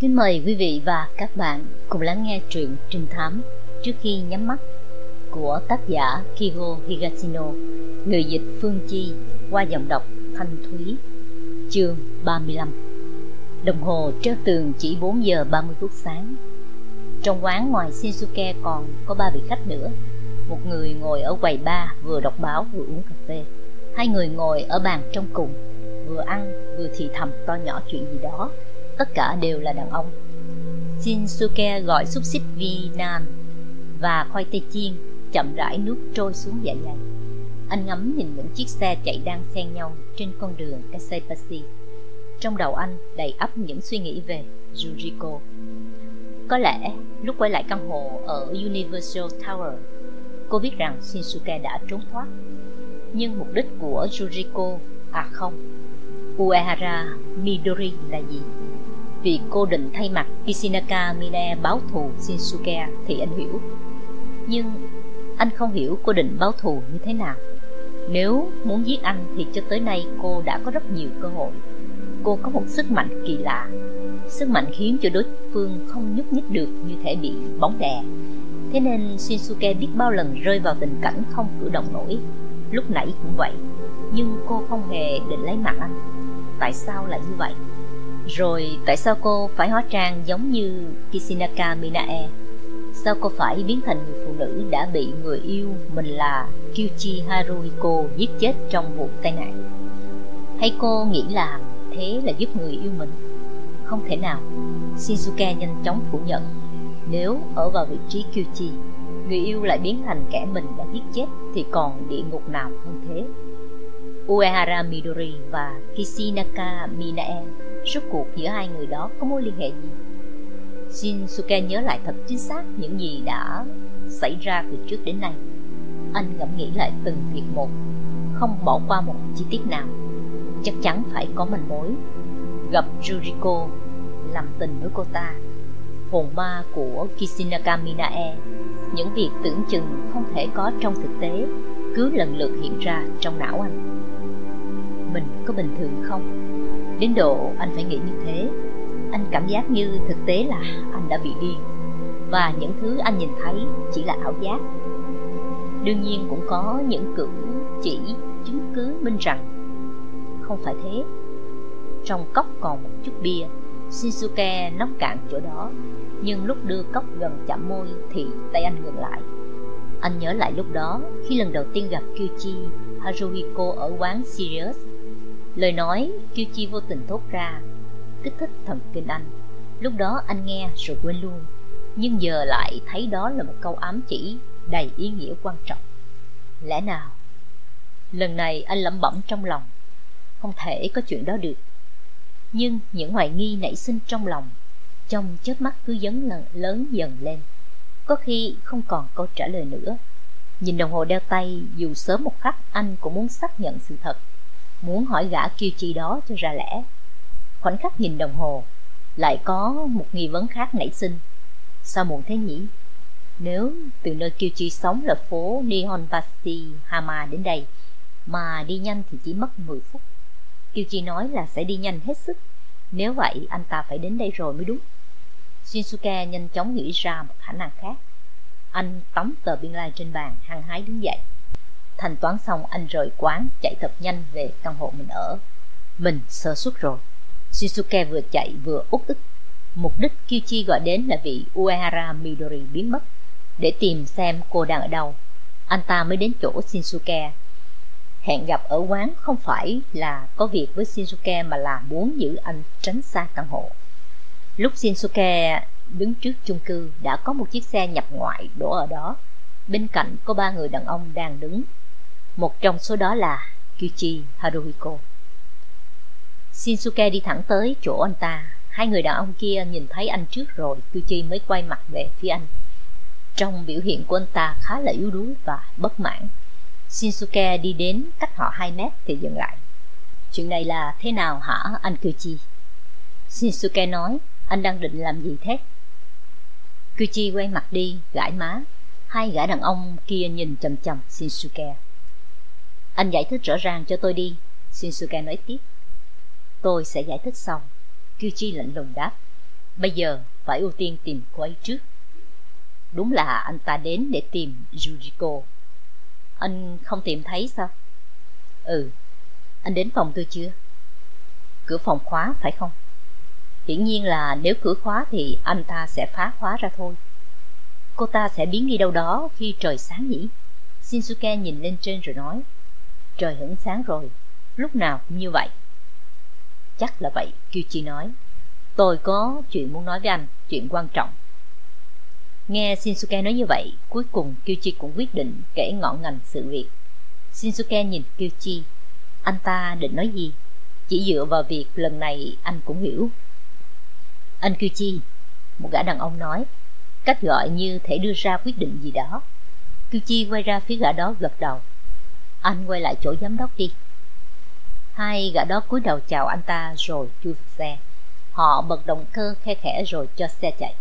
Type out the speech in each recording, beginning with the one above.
Kính mời quý vị và các bạn cùng lắng nghe truyện trinh thám trước khi nhắm mắt của tác giả Kigo Higashino, người dịch Phương Chi qua giọng đọc Thanh Thúy, chương 35. Đồng hồ treo tường chỉ 4 giờ 30 phút sáng. Trong quán ngoài Shinsuke còn có ba vị khách nữa. Một người ngồi ở quầy bar vừa đọc báo vừa uống cà phê. Hai người ngồi ở bàn trong cùng, vừa ăn vừa thì thầm to nhỏ chuyện gì đó tất cả đều là đàn ông. Shinsuke gọi xúc xích vi nan và khoai tây chiên chậm rãi nước trôi xuống dạ dày. Anh ngắm nhìn những chiếc xe chạy đang xen nhau trên con đường Kaseipashi trong đầu anh đầy ắp những suy nghĩ về Yuriko. Có lẽ lúc quay lại căn hộ ở Universal Tower, cô biết rằng Shinsuke đã trốn thoát. Nhưng mục đích của Yuriko à không, Uehara Midori là gì? Vì cô định thay mặt Kishinaka Mine báo thù Shinsuke thì anh hiểu. Nhưng anh không hiểu cô định báo thù như thế nào. Nếu muốn giết anh thì cho tới nay cô đã có rất nhiều cơ hội. Cô có một sức mạnh kỳ lạ. Sức mạnh khiến cho đối phương không nhúc nhích được như thể bị bóng đè. Thế nên Shinsuke biết bao lần rơi vào tình cảnh không cử động nổi. Lúc nãy cũng vậy, nhưng cô không hề định lấy mạng anh. Tại sao lại như vậy? Rồi tại sao cô phải hóa trang giống như Kishinaka Minae? Sao cô phải biến thành người phụ nữ đã bị người yêu mình là Kyuchi Haruhiko giết chết trong vụ tai nạn? Hay cô nghĩ là thế là giúp người yêu mình? Không thể nào. Shinsuke nhanh chóng phủ nhận. Nếu ở vào vị trí Kyuchi, người yêu lại biến thành kẻ mình đã giết chết thì còn địa ngục nào hơn thế? Uehara Midori và Kishinaka Minae Rốt cuộc giữa hai người đó có mối liên hệ gì? Shinsuke nhớ lại thật chính xác những gì đã xảy ra từ trước đến nay. Anh ngẫm nghĩ lại từng việc một, không bỏ qua một chi tiết nào. Chắc chắn phải có manh mối. Gặp Juriko, làm tình với cô ta, hồn ma của Kishinaka Minae, những việc tưởng chừng không thể có trong thực tế cứ lần lượt hiện ra trong não anh. Mình có bình thường không? Đến độ anh phải nghĩ như thế, Anh cảm giác như thực tế là anh đã bị điên. Và những thứ anh nhìn thấy chỉ là ảo giác. Đương nhiên cũng có những cử chỉ chứng cứ minh rằng Không phải thế. Trong cốc còn một chút bia, Shinsuke nóng cạn chỗ đó. Nhưng lúc đưa cốc gần chạm môi Thì tay anh ngừng lại. Anh nhớ lại lúc đó Khi lần đầu tiên gặp Kyuchi Haruhiko ở quán Sirius. Lời nói Kiêu Chi vô tình thốt ra. Kích thích thần kinh anh. Lúc đó anh nghe rồi quên luôn. Nhưng giờ lại thấy đó là một câu ám chỉ Đầy ý nghĩa quan trọng. Lẽ nào? Lần này anh lẩm bẩm trong lòng. Không thể có chuyện đó được. Nhưng những hoài nghi nảy sinh trong lòng, Trong chớp mắt cứ dấn lần lớn dần lên. Có khi không còn câu trả lời nữa. Nhìn đồng hồ đeo tay, Dù sớm một khắc, anh cũng muốn xác nhận sự thật muốn hỏi gã kiêu chi đó cho ra lẽ. Khoảnh khắc nhìn đồng hồ, lại có một nghi vấn khác nảy sinh. Sao muộn thế nhỉ? Nếu từ nơi kiêu chi sống là phố nihonbashi hama đến đây, mà đi nhanh thì chỉ mất 10 phút. Kiêu chi nói là sẽ đi nhanh hết sức. Nếu vậy, anh ta phải đến đây rồi mới đúng. Shinsuke nhanh chóng nghĩ ra một khả năng khác. Anh tóm tờ biên lai trên bàn, hăng hái đứng dậy. Thanh toán xong anh rời quán, Chạy thật nhanh về căn hộ mình ở. Mình sơ suất rồi. Shizuke vừa chạy vừa út ức. Mục đích Kyuchi gọi đến là vị Uehara Midori biến mất, Để tìm xem cô đang ở đâu. Anh ta mới đến chỗ Shinsuke. Hẹn gặp ở quán không phải là có việc với Shinsuke Mà là muốn giữ anh tránh xa căn hộ. Lúc Shinsuke đứng trước chung cư, Đã có một chiếc xe nhập ngoại đổ ở đó. Bên cạnh có ba người đàn ông đang đứng một trong số đó là Kyuchi Haruhiko. Shinsuke đi thẳng tới chỗ anh ta. Hai người đàn ông kia nhìn thấy anh trước rồi, Kyuchi mới quay mặt về phía anh. Trong biểu hiện của anh ta khá là yếu đuối và bất mãn. Shinsuke đi đến cách họ 2 mét thì dừng lại. Chuyện này là thế nào hả anh Kyuchi? Shinsuke nói, anh đang định làm gì thế? Kyuchi quay mặt đi, gãi má. Hai gã đàn ông kia nhìn chầm chầm Shinsuke. Anh giải thích rõ ràng cho tôi đi Shinsuke nói tiếp Tôi sẽ giải thích sau Kyuchi lạnh lùng đáp Bây giờ phải ưu tiên tìm cô ấy trước. Đúng là anh ta đến để tìm Yuriko. Anh không tìm thấy sao? Ừ, anh đến phòng tôi chưa? Cửa phòng khóa phải không? Hiển nhiên là nếu cửa khóa thì anh ta sẽ phá khóa ra thôi. Cô ta sẽ biến đi đâu đó khi trời sáng nhỉ? Shinsuke nhìn lên trên rồi nói Trời hửng sáng rồi, lúc nào cũng như vậy. Chắc là vậy, Kyuchi nói. Tôi có chuyện muốn nói với anh, chuyện quan trọng. Nghe Shinsuke nói như vậy, cuối cùng Kyuchi cũng quyết định kể ngọn ngành sự việc. Shinsuke nhìn Kyuchi, anh ta định nói gì? Chỉ dựa vào việc lần này anh cũng hiểu. Anh Kyuchi, một gã đàn ông nói, cách gọi như thể đưa ra quyết định gì đó. Kyuchi quay ra phía gã đó gật đầu. Anh quay lại chỗ giám đốc đi. Hai gã đó cúi đầu chào anh ta rồi chui vào xe. Họ bật động cơ khe khẽ rồi cho xe chạy.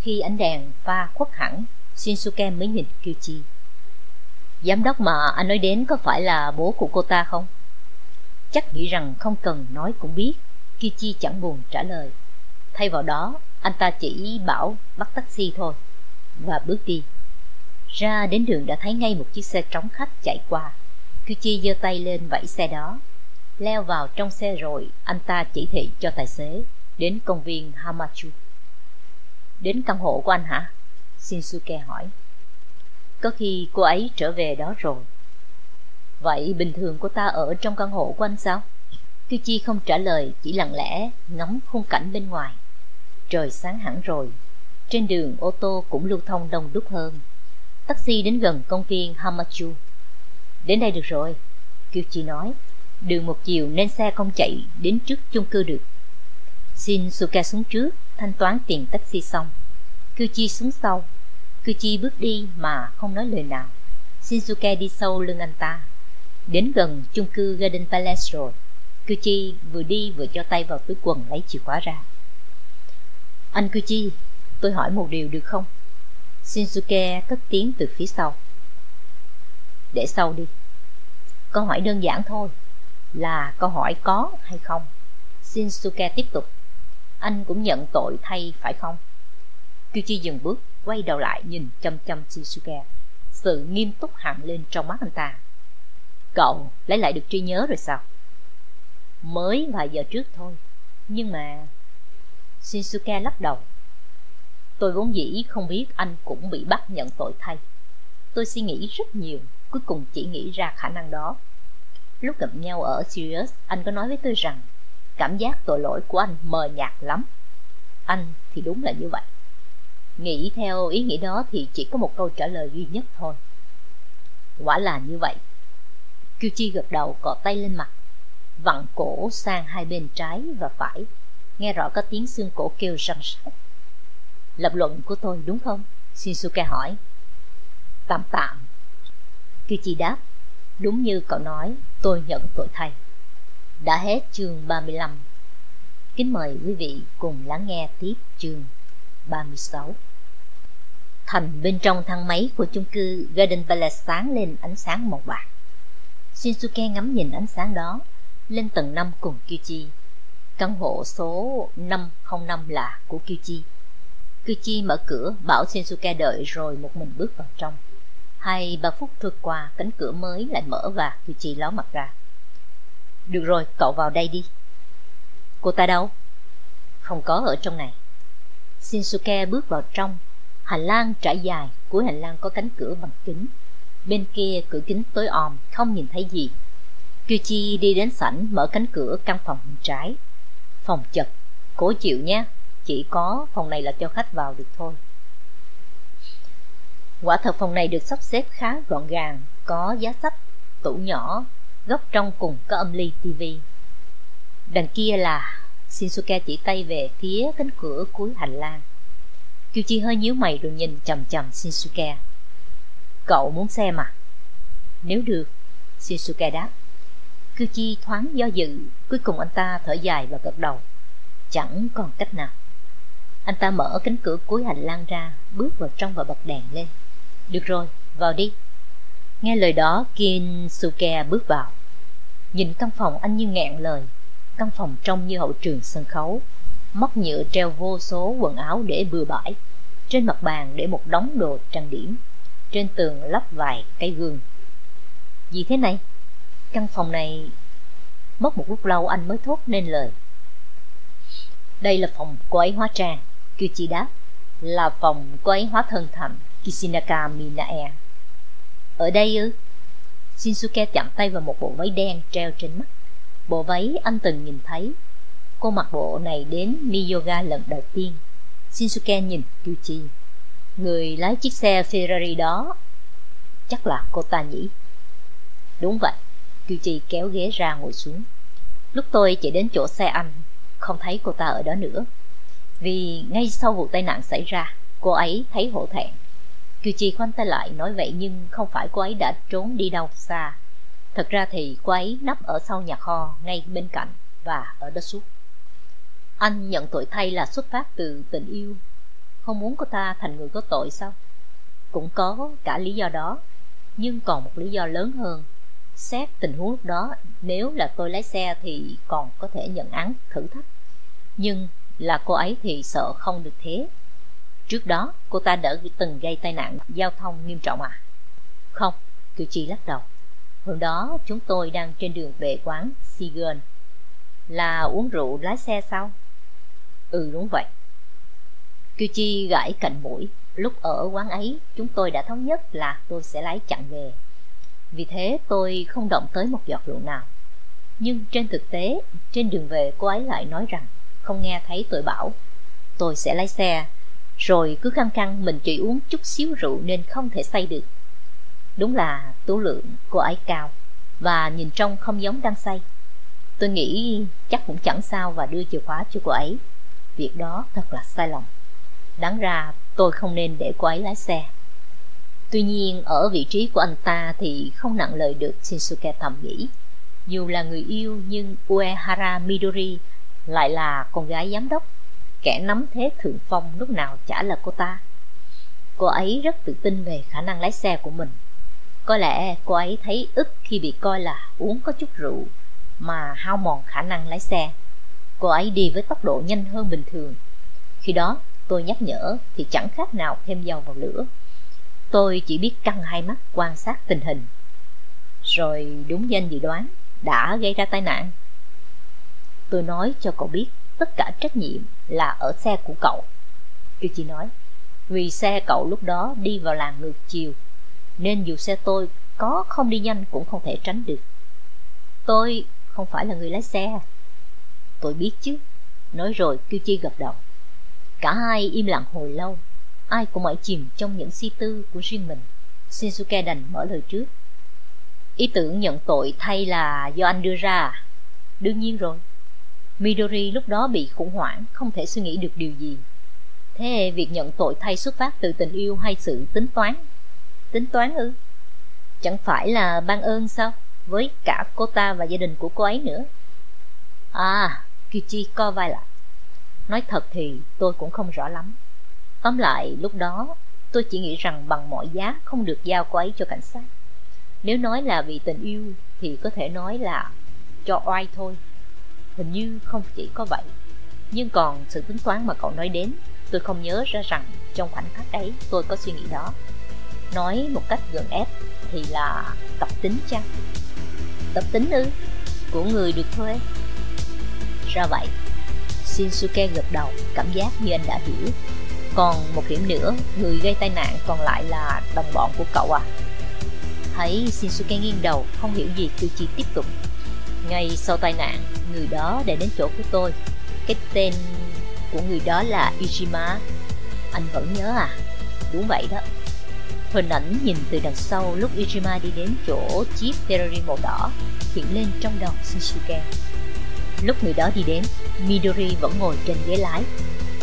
Khi ánh đèn pha khuất hẳn, Shinsuke mới nhìn Kyuchi. Giám đốc mà anh nói đến có phải là bố của cô ta không? Chắc nghĩ rằng không cần nói cũng biết. Kyuchi chẳng buồn trả lời. Thay vào đó, anh ta chỉ bảo bắt taxi thôi và bước đi. Ra đến đường đã thấy ngay một chiếc xe trống khách chạy qua. Kyuchi giơ tay lên vẫy xe đó. Leo vào trong xe rồi, anh ta chỉ thị cho tài xế đến công viên Hamachu. Đến căn hộ của anh hả? Shinsuke hỏi. Có khi cô ấy trở về đó rồi. Vậy bình thường cô ta ở trong căn hộ của anh sao? Kyuchi không trả lời, chỉ lặng lẽ ngắm khung cảnh bên ngoài. Trời sáng hẳn rồi, trên đường ô tô cũng lưu thông đông đúc hơn. Taxi đến gần công viên Hamachu. Đến đây được rồi, Kyuchi nói. Đường một chiều nên xe không chạy đến trước chung cư được. Shinsuke xuống trước, thanh toán tiền taxi xong. Kyuchi xuống sau. Kyuchi bước đi mà không nói lời nào. Shinsuke đi sâu lưng anh ta. Đến gần chung cư Garden Palace rồi. Kyuchi vừa đi vừa cho tay vào túi quần lấy chìa khóa ra. Anh Kyuchi, tôi hỏi một điều được không? Shinsuke cất tiếng từ phía sau. Để sau đi. Câu hỏi đơn giản thôi, là câu hỏi có hay không. Shinsuke tiếp tục. Anh cũng nhận tội thay phải không? Kyuchi dừng bước, quay đầu lại nhìn chăm chăm Shinsuke. Sự nghiêm túc hẳn lên trong mắt anh ta. Cậu lấy lại được trí nhớ rồi sao? Mới vài giờ trước thôi. Nhưng mà... Shinsuke lắc đầu. Tôi vốn dĩ không biết anh cũng bị bắt nhận tội thay. Tôi suy nghĩ rất nhiều, cuối cùng chỉ nghĩ ra khả năng đó. Lúc gặp nhau ở Sirius, anh có nói với tôi rằng cảm giác tội lỗi của anh mờ nhạt lắm. Anh thì đúng là như vậy. Nghĩ theo ý nghĩ đó thì chỉ có một câu trả lời duy nhất thôi. Quả là như vậy. Kyuchi gật đầu cọ tay lên mặt, vặn cổ sang hai bên trái và phải, nghe rõ có tiếng xương cổ kêu răng rắc. Lập luận của tôi đúng không? Shinsuke hỏi. Tạm tạm. Kyuchi đáp, đúng như cậu nói, tôi nhận tội thay. Đã hết chương 35. Kính mời quý vị cùng lắng nghe tiếp chương 36. Thành bên trong thang máy của chung cư Garden Palace sáng lên ánh sáng màu bạc. Shinsuke ngắm nhìn ánh sáng đó, lên tầng 5 cùng Kyuchi. Căn hộ số 505 là của Kyuchi. Kyuchi mở cửa bảo Shinsuke đợi rồi một mình bước vào trong. Hai ba phút trôi qua, cánh cửa mới lại mở và Kyuchi ló mặt ra. Được rồi, cậu vào đây đi. Cô ta đâu? Không có ở trong này. Shinsuke bước vào trong. Hành lang trải dài, cuối hành lang có cánh cửa bằng kính. Bên kia cửa kính tối om, không nhìn thấy gì. Kyuchi đi đến sảnh mở cánh cửa căn phòng bên trái. Phòng chật, cố chịu nhé, chỉ có phòng này là cho khách vào được thôi. Quả thật phòng này được sắp xếp khá gọn gàng, có giá sách, tủ nhỏ, góc trong cùng có âm ly tivi. Đằng kia là Shinsuke chỉ tay về phía cánh cửa cuối hành lang. Kyuchi hơi nhíu mày rồi nhìn chằm chằm Shinsuke. Cậu muốn xem à? Nếu được, Shinsuke đáp. Kyuchi thoáng do dự, cuối cùng anh ta thở dài và gật đầu. Chẳng còn cách nào. Anh ta mở cánh cửa cuối hành lang ra, bước vào trong và bật đèn lên. Được rồi, vào đi. Nghe lời đó, Kinsuke bước vào. Nhìn căn phòng anh như ngẹn lời. Căn phòng trông như hậu trường sân khấu. móc nhựa treo vô số quần áo để bừa bãi trên mặt bàn để một đống đồ trang điểm trên tường lắp vài cây gương gì thế này căn phòng này mất một lúc lâu anh mới thốt nên lời đây là phòng cô ấy hóa trang Kyuchi đáp là phòng cô ấy hóa thân thành Kishinaka Minae. Ở đây ư? Shinsuke chạm tay vào một bộ váy đen treo trên mắt. Bộ váy anh từng nhìn thấy. Cô mặc bộ này đến Miyoga lần đầu tiên. Shinsuke nhìn Kyuchi. Người lái chiếc xe Ferrari đó. Chắc là cô ta nhỉ? Đúng vậy. Kyuchi kéo ghế ra ngồi xuống. Lúc tôi chạy đến chỗ xe anh, không thấy cô ta ở đó nữa vì ngay sau vụ tai nạn xảy ra, cô ấy thấy hổ thẹn. Kyuchi khoanh tay lại nói vậy nhưng không phải cô ấy đã trốn đi đâu xa. Thật ra thì cô ấy nấp ở sau nhà kho ngay bên cạnh và ở đó suốt. Anh nhận tội thay là xuất phát từ tình yêu. Không muốn cô ta thành người có tội sao? Cũng có cả lý do đó, nhưng còn một lý do lớn hơn. Xét tình huống lúc đó, nếu là tôi lái xe thì còn có thể nhận án thử thách. Nhưng là cô ấy thì sợ không được thế. Trước đó, cô ta đã từng gây tai nạn, giao thông nghiêm trọng à? Không, cử chi lắc đầu. Hôm đó, chúng tôi đang trên đường về quán Sigon là uống rượu lái xe sao? Ừ đúng vậy. Kyuchi gãi cạnh mũi. Lúc ở quán ấy, chúng tôi đã thống nhất là tôi sẽ lái chặn về. Vì thế, tôi không động tới một giọt rượu nào. Nhưng trên thực tế, trên đường về, cô ấy lại nói rằng không nghe thấy tôi bảo. Tôi sẽ lái xe, rồi cứ khăng khăng mình chỉ uống chút xíu rượu nên không thể say được. Đúng là tố lượng cô ấy cao, và nhìn trông không giống đang say. Tôi nghĩ chắc cũng chẳng sao và đưa chìa khóa cho cô ấy. Việc đó thật là sai lầm. Đáng ra tôi không nên để cô ấy lái xe. Tuy nhiên, ở vị trí của anh ta thì không nặng lời được shinsuke thầm nghĩ. Dù là người yêu nhưng uehara midori lại là con gái giám đốc. Kẻ nắm thế thượng phong lúc nào chả là cô ta. Cô ấy rất tự tin về khả năng lái xe của mình. Có lẽ cô ấy thấy ức khi bị coi là uống có chút rượu mà hao mòn khả năng lái xe. Cô ấy đi với tốc độ nhanh hơn bình thường. Khi đó, tôi nhắc nhở thì chẳng khác nào thêm dầu vào lửa. Tôi chỉ biết căng hai mắt quan sát tình hình. Rồi đúng danh dự đoán, đã gây ra tai nạn tôi nói cho cậu biết, tất cả trách nhiệm là ở xe của cậu. Kiêu Chi nói, Vì xe cậu lúc đó đi vào làng ngược chiều, Nên dù xe tôi có không đi nhanh cũng không thể tránh được. Tôi không phải là người lái xe. Tôi biết chứ. Nói rồi Kiêu Chi gật đầu. Cả hai im lặng hồi lâu. Ai cũng mãi chìm trong những suy tư của riêng mình. Shinsuke đành mở lời trước. Ý tưởng nhận tội thay là do anh đưa ra. Đương nhiên rồi. Midori lúc đó bị khủng hoảng, Không thể suy nghĩ được điều gì. Thế việc nhận tội thay xuất phát từ tình yêu hay sự tính toán? Tính toán ư? Chẳng phải là ban ơn sao? Với cả cô ta và gia đình của cô ấy nữa. À Kichi co vai lại Nói thật thì tôi cũng không rõ lắm. Tóm lại, lúc đó tôi chỉ nghĩ rằng bằng mọi giá không được giao cô ấy cho cảnh sát. Nếu nói là vì tình yêu thì có thể nói là cho oai thôi. Hình như không chỉ có vậy. Nhưng còn sự tính toán mà cậu nói đến Tôi không nhớ ra rằng trong khoảnh khắc ấy tôi có suy nghĩ đó. Nói một cách gần ép thì là tập tính chăng? Tập tính ư? Của người được thuê Ra vậy Shinsuke gật đầu cảm giác như anh đã hiểu. Còn một điểm nữa Người gây tai nạn còn lại là đồng bọn của cậu à? Thấy Shinsuke nghiêng đầu Không hiểu gì Kyuchi tiếp tục. Ngay sau tai nạn, người đó để đến chỗ của tôi. Cái tên của người đó là Ijima. Anh vẫn nhớ à? Đúng vậy đó. Hình ảnh nhìn từ đằng sau lúc Ijima đi đến chỗ chiếc Ferrari màu đỏ hiện lên trong đầu Shinsuke. Lúc người đó đi đến, Midori vẫn ngồi trên ghế lái.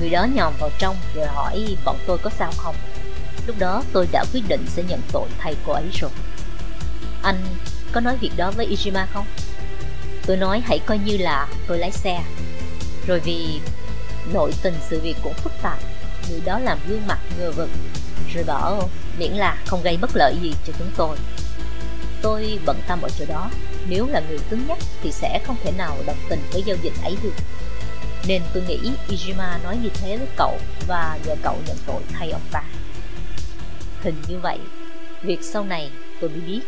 Người đó nhòm vào trong rồi hỏi bọn tôi có sao không. Lúc đó tôi đã quyết định sẽ nhận tội thay cô ấy rồi. Anh có nói việc đó với Ijima không? Tôi nói hãy coi như là tôi lái xe Rồi vì nội tình sự việc cũng phức tạp Người đó làm gương mặt ngờ vực Rồi bảo miễn là không gây bất lợi gì cho chúng tôi Tôi bận tâm ở chỗ đó Nếu là người cứng nhắc thì sẽ không thể nào đồng tình với giao dịch ấy được Nên tôi nghĩ Ijima nói như thế với cậu và nhờ cậu nhận tội thay ông ta. Hình như vậy, việc sau này tôi mới biết.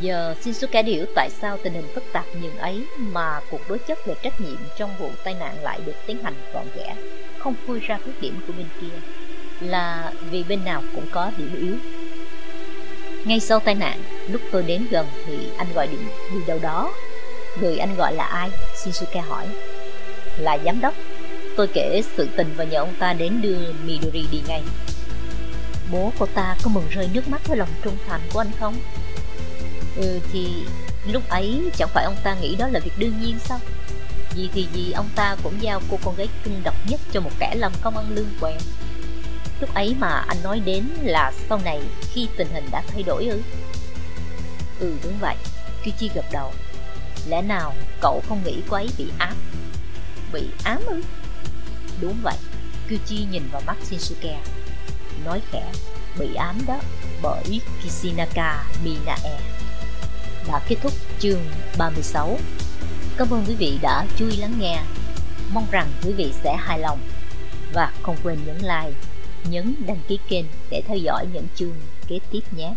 Giờ Shinsuke đã hiểu tại sao tình hình phức tạp như ấy mà cuộc đối chất về trách nhiệm trong vụ tai nạn lại được tiến hành gọn ghẽ, không khui ra khuyết điểm của bên kia, là vì bên nào cũng có điểm yếu. Ngay sau tai nạn, lúc tôi đến gần thì anh gọi điện đi đâu đó. Người anh gọi là ai? Shinsuke hỏi. Là giám đốc. Tôi kể sự tình và nhờ ông ta đến đưa Midori đi ngay. Bố cô ta có mừng rơi nước mắt với lòng trung thành của anh không? Ừ thì lúc ấy chẳng phải ông ta nghĩ đó là việc đương nhiên sao? Vì thì gì ông ta cũng giao cô con gái kinh độc nhất cho một kẻ làm công ăn lương quen Lúc ấy mà anh nói đến là sau này khi tình hình đã thay đổi ư? Ừ đúng vậy, Kichi gật đầu. Lẽ nào cậu không nghĩ cô ấy bị ám? Bị ám ư? Đúng vậy, Kichi nhìn vào mắt Shinsuke. Nói khẽ, bị ám đó bởi Kishinaka Minae. Đã kết thúc chương 36. Cảm ơn quý vị đã chú ý lắng nghe. Mong rằng quý vị sẽ hài lòng và không quên nhấn like, nhấn đăng ký kênh để theo dõi những chương kế tiếp nhé.